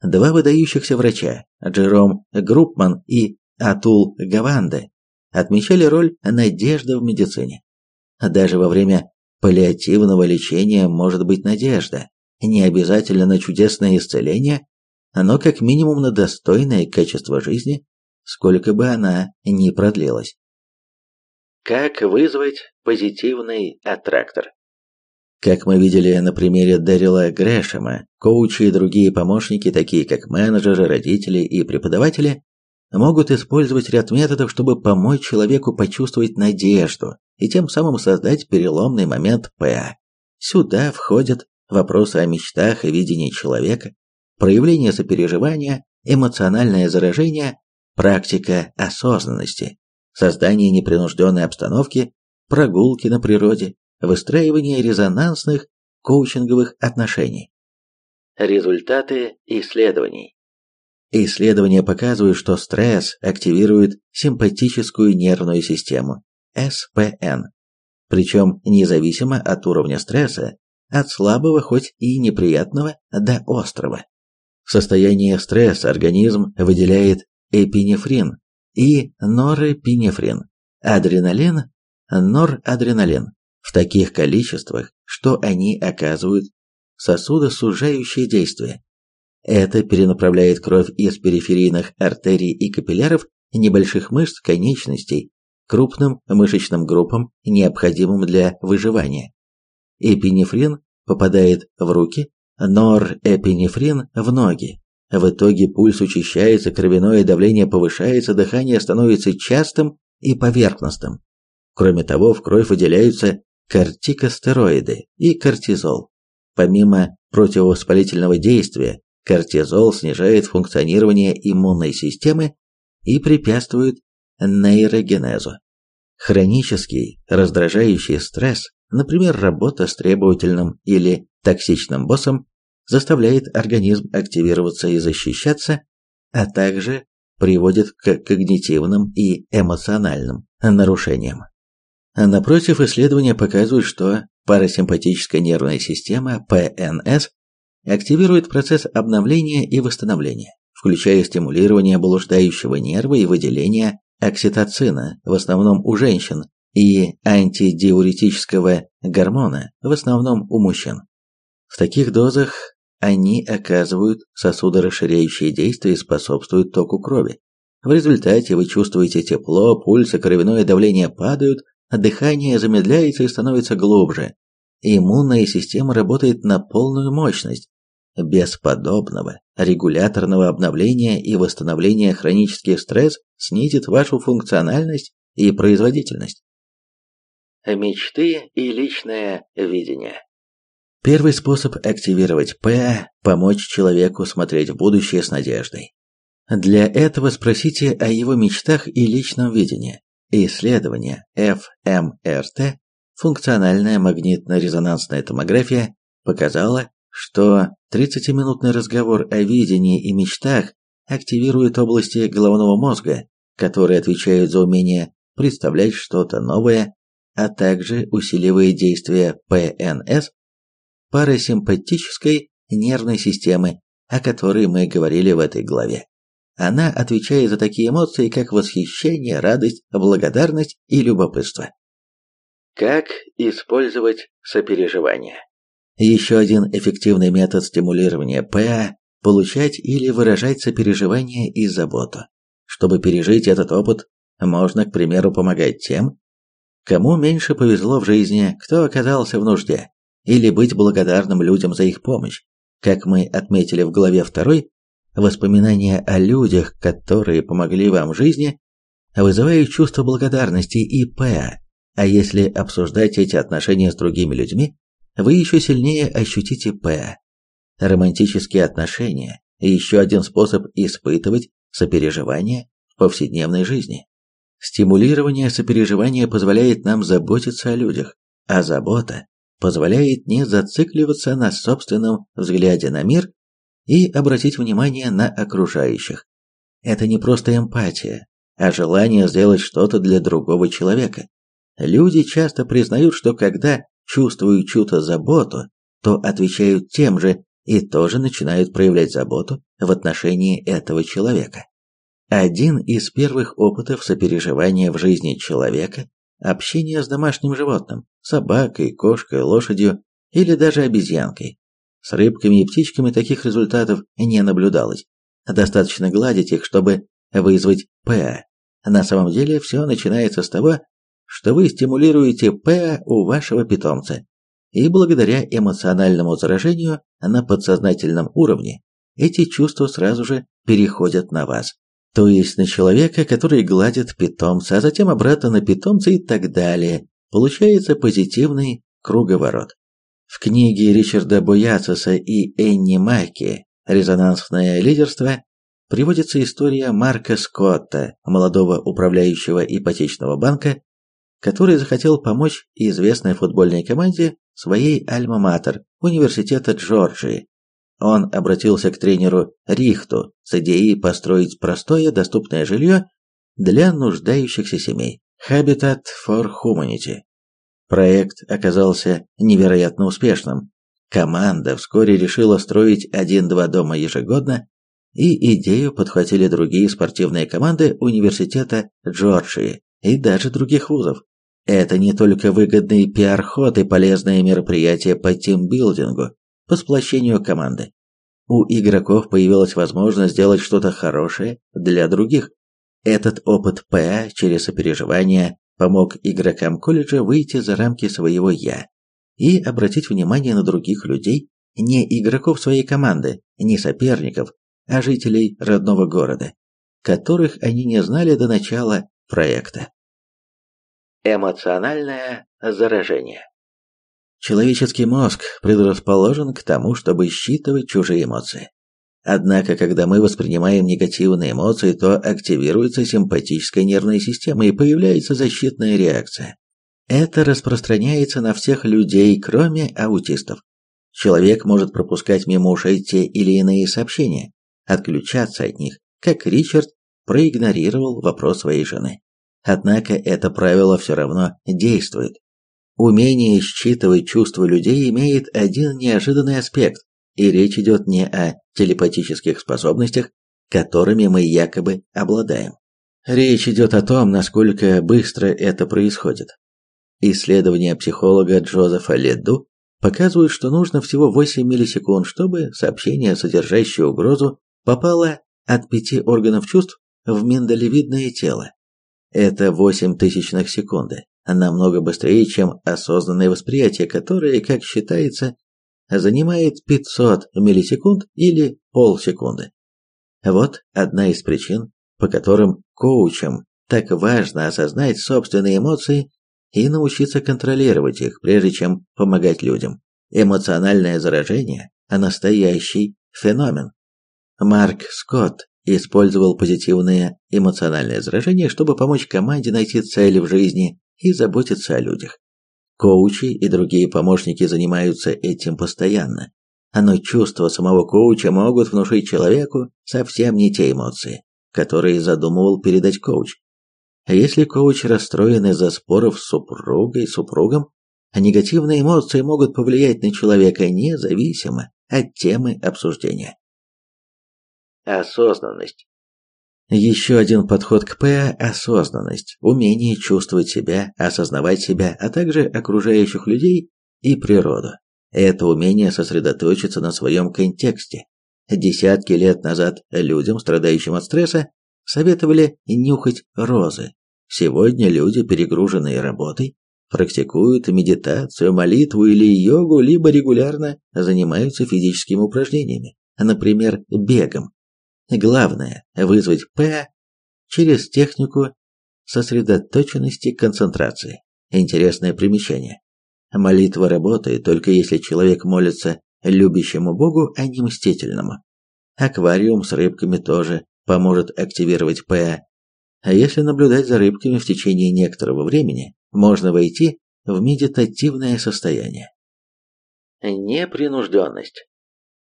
Speaker 1: Два выдающихся врача, Джером Группман и Атул Гаванде, отмечали роль надежды в медицине. Даже во время паллиативного лечения может быть надежда, не обязательно на чудесное исцеление, но как минимум на достойное качество жизни, сколько бы она ни продлилась. Как вызвать позитивный аттрактор? Как мы видели на примере Дэрила Грэшема, коучи и другие помощники, такие как менеджеры, родители и преподаватели, могут использовать ряд методов, чтобы помочь человеку почувствовать надежду и тем самым создать переломный момент ПА. Сюда входят вопросы о мечтах и видении человека, проявление сопереживания, эмоциональное заражение, практика осознанности, создание непринужденной обстановки, прогулки на природе, выстраивание резонансных коучинговых отношений. Результаты исследований. Исследования показывают, что стресс активирует симпатическую нервную систему, СПН, причем независимо от уровня стресса, от слабого хоть и неприятного до острого. В состоянии стресса организм выделяет эпинефрин и норепинефрин, адреналин, норадреналин в таких количествах, что они оказывают сосудосужающее действие. Это перенаправляет кровь из периферийных артерий и капилляров небольших мышц конечностей крупным мышечным группам, необходимым для выживания. Эпинефрин попадает в руки, норепинефрин в ноги. В итоге пульс учащается, кровяное давление повышается, дыхание становится частым и поверхностным. Кроме того, в кровь выделяются кортикостероиды и кортизол. Помимо противовоспалительного действия, кортизол снижает функционирование иммунной системы и препятствует нейрогенезу. Хронический раздражающий стресс, например, работа с требовательным или токсичным боссом, заставляет организм активироваться и защищаться, а также приводит к когнитивным и эмоциональным нарушениям. Напротив, исследования показывают, что парасимпатическая нервная система ПНС активирует процесс обновления и восстановления, включая стимулирование блуждающего нерва и выделение окситоцина, в основном у женщин, и антидиуретического гормона, в основном у мужчин. В таких дозах они оказывают сосудорасширяющее действие и способствуют току крови. В результате вы чувствуете тепло, пульс и кровяное давление падают, дыхание замедляется и становится глубже. Иммунная система работает на полную мощность. Без подобного регуляторного обновления и восстановления хронический стресс снизит вашу функциональность и производительность. Мечты и личное видение Первый способ активировать П – помочь человеку смотреть в будущее с надеждой. Для этого спросите о его мечтах и личном видении. Исследование ФМРТ, функциональная магнитно-резонансная томография, показало, что 30-минутный разговор о видении и мечтах активирует области головного мозга, которые отвечают за умение представлять что-то новое, а также усиливает действие ПНС парасимпатической нервной системы, о которой мы говорили в этой главе. Она отвечает за такие эмоции, как восхищение, радость, благодарность и любопытство. Как использовать сопереживание? Еще один эффективный метод стимулирования ПА – получать или выражать сопереживание и заботу. Чтобы пережить этот опыт, можно, к примеру, помогать тем, кому меньше повезло в жизни, кто оказался в нужде, или быть благодарным людям за их помощь. Как мы отметили в главе 2, воспоминания о людях, которые помогли вам в жизни, вызывают чувство благодарности и ПА. А если обсуждать эти отношения с другими людьми, вы еще сильнее ощутите ПА. Романтические отношения – еще один способ испытывать сопереживание в повседневной жизни. Стимулирование сопереживания позволяет нам заботиться о людях, а забота позволяет не зацикливаться на собственном взгляде на мир и обратить внимание на окружающих. Это не просто эмпатия, а желание сделать что-то для другого человека. Люди часто признают, что когда чувствуют чью-то заботу, то отвечают тем же и тоже начинают проявлять заботу в отношении этого человека. Один из первых опытов сопереживания в жизни человека – общение с домашним животным, собакой, кошкой, лошадью или даже обезьянкой. С рыбками и птичками таких результатов не наблюдалось. Достаточно гладить их, чтобы вызвать ПА. На самом деле все начинается с того, что вы стимулируете ПА у вашего питомца. И благодаря эмоциональному заражению на подсознательном уровне эти чувства сразу же переходят на вас. То есть на человека, который гладит питомца, а затем обратно на питомца и так далее. Получается позитивный круговорот. В книге Ричарда Буяцеса и Энни Маки «Резонансное лидерство» приводится история Марка Скотта, молодого управляющего ипотечного банка, который захотел помочь известной футбольной команде своей альма-матер Университета Джорджии. Он обратился к тренеру Рихту с идеей построить простое доступное жилье для нуждающихся семей Habitat for Humanity. Проект оказался невероятно успешным. Команда вскоре решила строить один-два дома ежегодно, и идею подхватили другие спортивные команды университета Джорджии и даже других вузов. Это не только выгодный пиар-ход и полезное мероприятие по тимбилдингу, по сплощению команды. У игроков появилась возможность сделать что-то хорошее для других. Этот опыт ПА через сопереживание помог игрокам колледжа выйти за рамки своего «я» и обратить внимание на других людей, не игроков своей команды, не соперников, а жителей родного города, которых они не знали до начала проекта. Эмоциональное заражение Человеческий мозг предрасположен к тому, чтобы считывать чужие эмоции. Однако, когда мы воспринимаем негативные эмоции, то активируется симпатическая нервная система и появляется защитная реакция. Это распространяется на всех людей, кроме аутистов. Человек может пропускать мимо ушей те или иные сообщения, отключаться от них, как Ричард проигнорировал вопрос своей жены. Однако это правило все равно действует. Умение считывать чувства людей имеет один неожиданный аспект, и речь идет не о телепатических способностях, которыми мы якобы обладаем. Речь идет о том, насколько быстро это происходит. Исследования психолога Джозефа Ледду показывают, что нужно всего 8 миллисекунд, чтобы сообщение, содержащее угрозу, попало от пяти органов чувств в миндалевидное тело. Это 8 тысячных секунды, намного быстрее, чем осознанное восприятие, которое, как считается, занимает 500 миллисекунд или полсекунды. Вот одна из причин, по которым коучам так важно осознать собственные эмоции и научиться контролировать их, прежде чем помогать людям. Эмоциональное заражение – настоящий феномен. Марк Скотт использовал позитивное эмоциональное заражение, чтобы помочь команде найти цель в жизни и заботиться о людях. Коучи и другие помощники занимаются этим постоянно, но чувства самого коуча могут внушить человеку совсем не те эмоции, которые задумывал передать коуч. Если коуч расстроен из-за споров с супругой, супругом, негативные эмоции могут повлиять на человека независимо от темы обсуждения. Осознанность. Еще один подход к П – осознанность, умение чувствовать себя, осознавать себя, а также окружающих людей и природу. Это умение сосредоточиться на своем контексте. Десятки лет назад людям, страдающим от стресса, советовали нюхать розы. Сегодня люди, перегруженные работой, практикуют медитацию, молитву или йогу, либо регулярно занимаются физическими упражнениями, например, бегом. Главное – вызвать П через технику сосредоточенности концентрации. Интересное примечание. Молитва работает только если человек молится любящему Богу, а не мстительному. Аквариум с рыбками тоже поможет активировать ПА. А если наблюдать за рыбками в течение некоторого времени, можно войти в медитативное состояние. Непринужденность.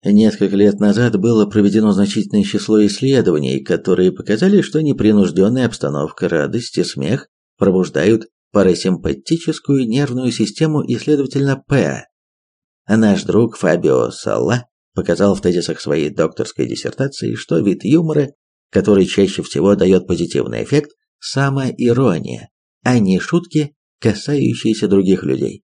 Speaker 1: Несколько лет назад было проведено значительное число исследований, которые показали, что непринужденная обстановка, радость и смех пробуждают парасимпатическую нервную систему и, следовательно, П. Наш друг Фабио Салла показал в тезисах своей докторской диссертации, что вид юмора, который чаще всего дает позитивный эффект, самоирония, а не шутки, касающиеся других людей.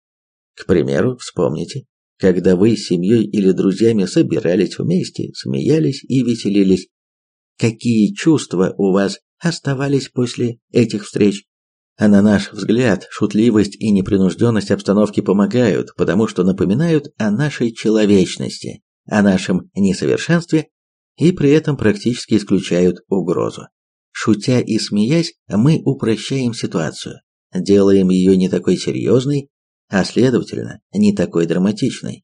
Speaker 1: К примеру, вспомните, когда вы с семьей или друзьями собирались вместе, смеялись и веселились. Какие чувства у вас оставались после этих встреч? А на наш взгляд, шутливость и непринужденность обстановки помогают, потому что напоминают о нашей человечности, о нашем несовершенстве и при этом практически исключают угрозу. Шутя и смеясь, мы упрощаем ситуацию, делаем ее не такой серьезной, а следовательно, не такой драматичной.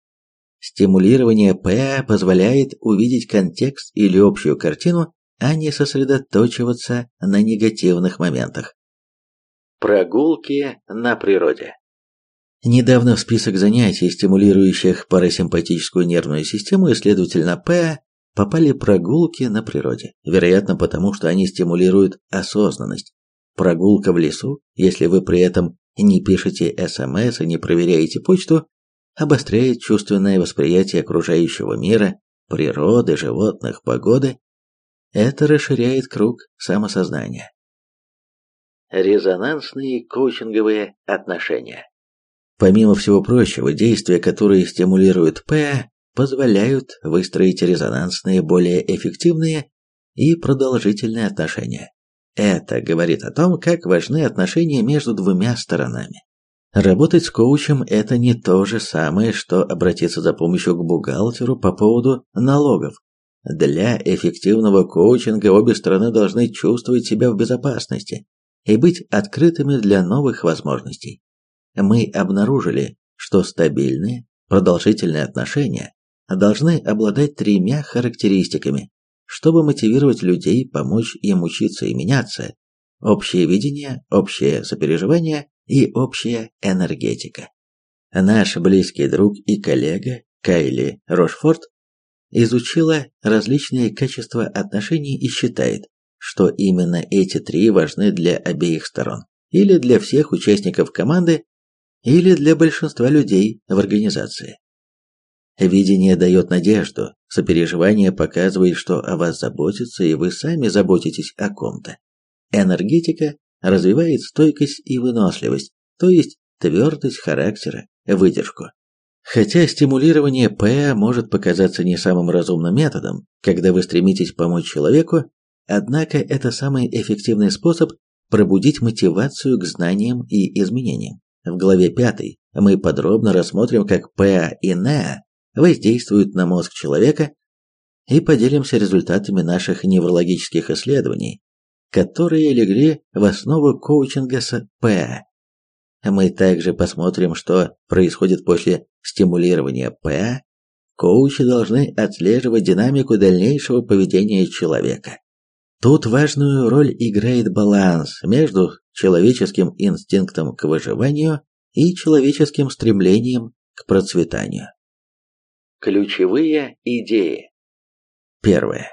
Speaker 1: Стимулирование П позволяет увидеть контекст или общую картину, а не сосредоточиваться на негативных моментах. Прогулки на природе. Недавно в список занятий, стимулирующих парасимпатическую нервную систему и, следовательно, П, попали прогулки на природе. Вероятно, потому что они стимулируют осознанность. Прогулка в лесу, если вы при этом не пишете СМС и не проверяете почту, обостряет чувственное восприятие окружающего мира, природы, животных, погоды. Это расширяет круг самосознания. Резонансные коучинговые отношения. Помимо всего прочего, действия, которые стимулируют П, позволяют выстроить резонансные, более эффективные и продолжительные отношения. Это говорит о том, как важны отношения между двумя сторонами. Работать с коучем – это не то же самое, что обратиться за помощью к бухгалтеру по поводу налогов. Для эффективного коучинга обе стороны должны чувствовать себя в безопасности, и быть открытыми для новых возможностей. Мы обнаружили, что стабильные, продолжительные отношения должны обладать тремя характеристиками, чтобы мотивировать людей, помочь им учиться и меняться, общее видение, общее сопереживание и общая энергетика. Наш близкий друг и коллега Кайли Рошфорд изучила различные качества отношений и считает, что именно эти три важны для обеих сторон, или для всех участников команды, или для большинства людей в организации. Видение дает надежду, сопереживание показывает, что о вас заботятся, и вы сами заботитесь о ком-то. Энергетика развивает стойкость и выносливость, то есть твердость характера, выдержку. Хотя стимулирование П может показаться не самым разумным методом, когда вы стремитесь помочь человеку, Однако это самый эффективный способ пробудить мотивацию к знаниям и изменениям. В главе 5 мы подробно рассмотрим, как ПА и НА воздействуют на мозг человека и поделимся результатами наших неврологических исследований, которые легли в основу коучинга с ПА. Мы также посмотрим, что происходит после стимулирования ПА. Коучи должны отслеживать динамику дальнейшего поведения человека. Тут важную роль играет баланс между человеческим инстинктом к выживанию и человеческим стремлением к процветанию. Ключевые идеи. Первое.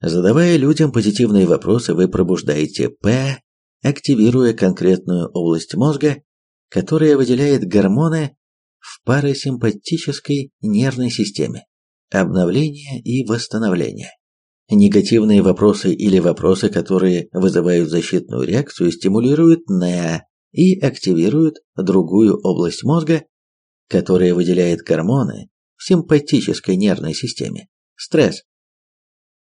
Speaker 1: Задавая людям позитивные вопросы, вы пробуждаете П, активируя конкретную область мозга, которая выделяет гормоны в парасимпатической нервной системе, обновление и восстановление. Негативные вопросы или вопросы, которые вызывают защитную реакцию, стимулируют НЭА и активируют другую область мозга, которое выделяет гормоны симпатической нервной системе. Стресс.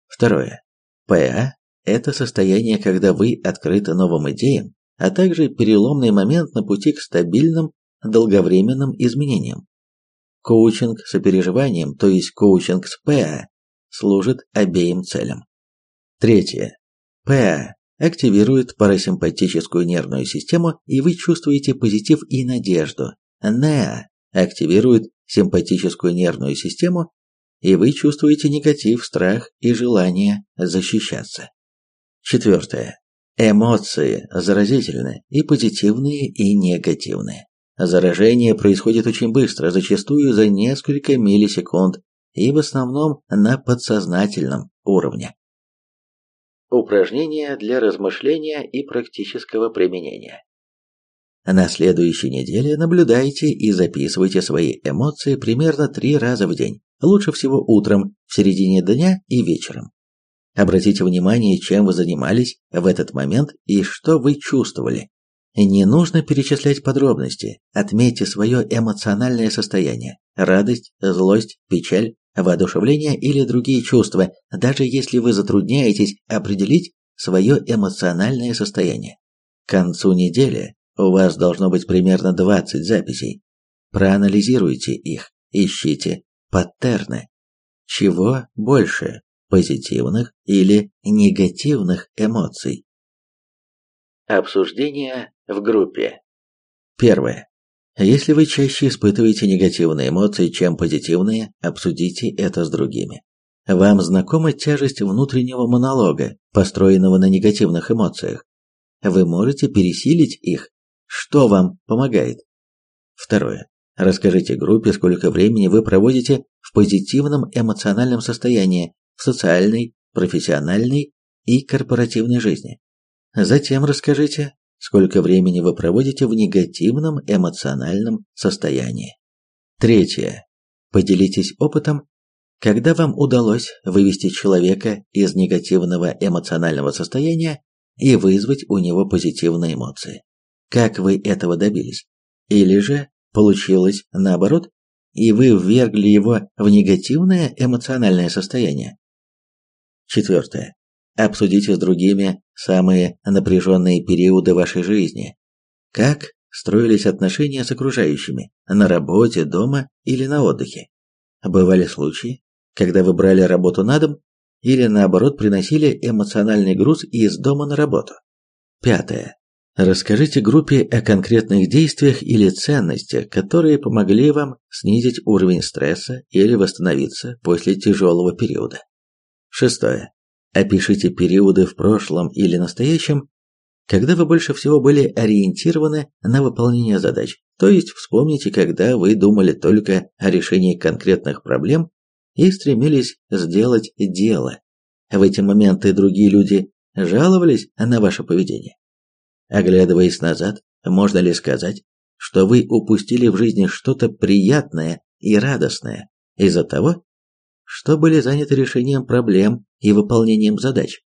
Speaker 1: Второе. ПА – это состояние, когда вы открыты новым идеям, а также переломный момент на пути к стабильным долговременным изменениям. Коучинг с сопереживанием, то есть коучинг с ПА, служит обеим целям. Третье. ПА активирует парасимпатическую нервную систему, и вы чувствуете позитив и надежду. НЕА активирует симпатическую нервную систему, и вы чувствуете негатив, страх и желание защищаться. Четвертое. Эмоции заразительны и позитивные, и негативные. Заражение происходит очень быстро, зачастую за несколько миллисекунд, и в основном на подсознательном уровне. Упражнения для размышления и практического применения. На следующей неделе наблюдайте и записывайте свои эмоции примерно три раза в день, лучше всего утром, в середине дня и вечером. Обратите внимание, чем вы занимались в этот момент и что вы чувствовали. Не нужно перечислять подробности, отметьте свое эмоциональное состояние, радость, злость, печаль, воодушевление или другие чувства, даже если вы затрудняетесь определить свое эмоциональное состояние. К концу недели у вас должно быть примерно 20 записей. Проанализируйте их, ищите паттерны. Чего больше, позитивных или негативных эмоций? Обсуждение в группе. Первое. Если вы чаще испытываете негативные эмоции, чем позитивные, обсудите это с другими. Вам знакома тяжесть внутреннего монолога, построенного на негативных эмоциях? Вы можете пересилить их? Что вам помогает? Второе. Расскажите группе, сколько времени вы проводите в позитивном эмоциональном состоянии в социальной, профессиональной и корпоративной жизни. Затем расскажите, сколько времени вы проводите в негативном эмоциональном состоянии. Третье. Поделитесь опытом, когда вам удалось вывести человека из негативного эмоционального состояния и вызвать у него позитивные эмоции. Как вы этого добились? Или же получилось наоборот, и вы ввергли его в негативное эмоциональное состояние? Четвертое. Обсудите с другими самые напряженные периоды вашей жизни. Как строились отношения с окружающими, на работе, дома или на отдыхе. Бывали случаи, когда вы брали работу на дом или наоборот приносили эмоциональный груз из дома на работу. Пятое. Расскажите группе о конкретных действиях или ценностях, которые помогли вам снизить уровень стресса или восстановиться после тяжелого периода. Шестое. Опишите периоды в прошлом или настоящем, когда вы больше всего были ориентированы на выполнение задач. То есть вспомните, когда вы думали только о решении конкретных проблем и стремились сделать дело. В эти моменты другие люди жаловались на ваше поведение. Оглядываясь назад, можно ли сказать, что вы упустили в жизни что-то приятное и радостное из-за того, что были заняты решением проблем и выполнением задач.